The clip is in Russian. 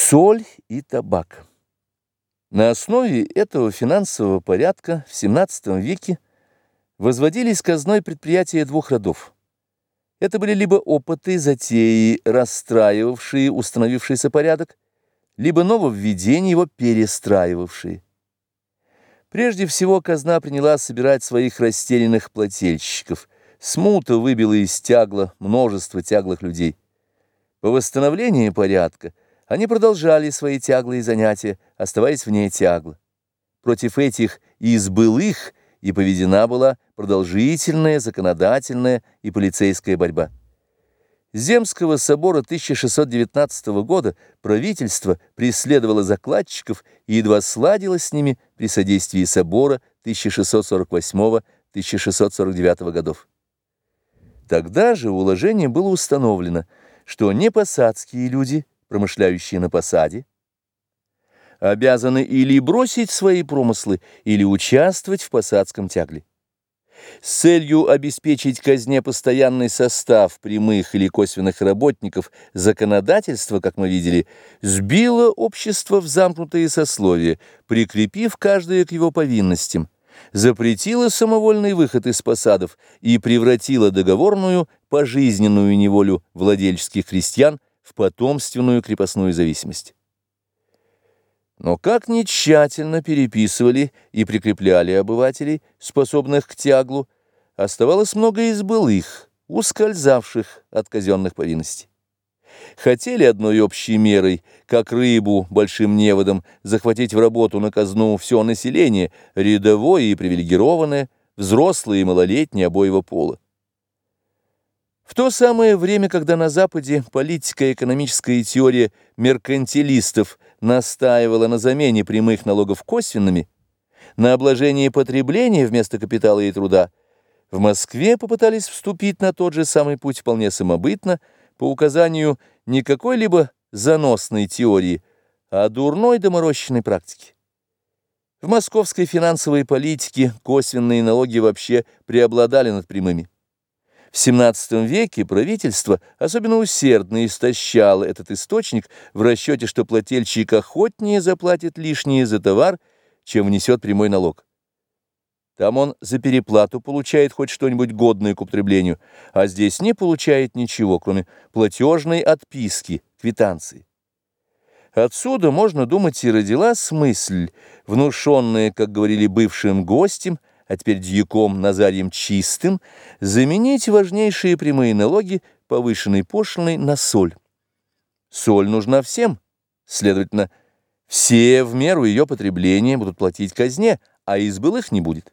Соль и табак. На основе этого финансового порядка в XVII веке возводились казной предприятия двух родов. Это были либо опыты, затеи, расстраивавшие установившийся порядок, либо нововведения его перестраивавшие. Прежде всего казна приняла собирать своих растерянных плательщиков. Смута выбила из тягла множество тяглых людей. По восстановлению порядка они продолжали свои тяглые занятия, оставаясь вне тягла. Против этих избылых и поведена была продолжительная законодательная и полицейская борьба. Земского собора 1619 года правительство преследовало закладчиков и едва сладило с ними при содействии собора 1648-1649 годов. Тогда же уложением было установлено, что не посадские люди – промышляющие на посаде, обязаны или бросить свои промыслы, или участвовать в посадском тягле. С целью обеспечить казне постоянный состав прямых или косвенных работников законодательство, как мы видели, сбило общество в замкнутые сословия, прикрепив каждое к его повинностям, запретило самовольный выход из посадов и превратило договорную пожизненную неволю владельческих крестьян в потомственную крепостную зависимость. Но как ни тщательно переписывали и прикрепляли обывателей, способных к тяглу, оставалось много из былых, ускользавших от казенных повинностей. Хотели одной общей мерой, как рыбу большим неводом, захватить в работу на казну все население, рядовое и привилегированное, взрослые и малолетние обоего пола. В то самое время, когда на Западе политика и экономическая теория меркантилистов настаивала на замене прямых налогов косвенными, на обложении потребления вместо капитала и труда, в Москве попытались вступить на тот же самый путь вполне самобытно, по указанию не какой-либо заносной теории, а дурной доморощенной практики. В московской финансовой политике косвенные налоги вообще преобладали над прямыми. В XVII веке правительство особенно усердно истощало этот источник в расчете, что плательщик охотнее заплатит лишнее за товар, чем внесет прямой налог. Там он за переплату получает хоть что-нибудь годное к употреблению, а здесь не получает ничего, кроме платежной отписки, квитанции. Отсюда, можно думать, и родилась мысль, внушенная, как говорили бывшим гостям, а теперь дьяком Назарием Чистым, заменить важнейшие прямые налоги повышенной пошлиной на соль. Соль нужна всем, следовательно, все в меру ее потребления будут платить казне, а избылых не будет.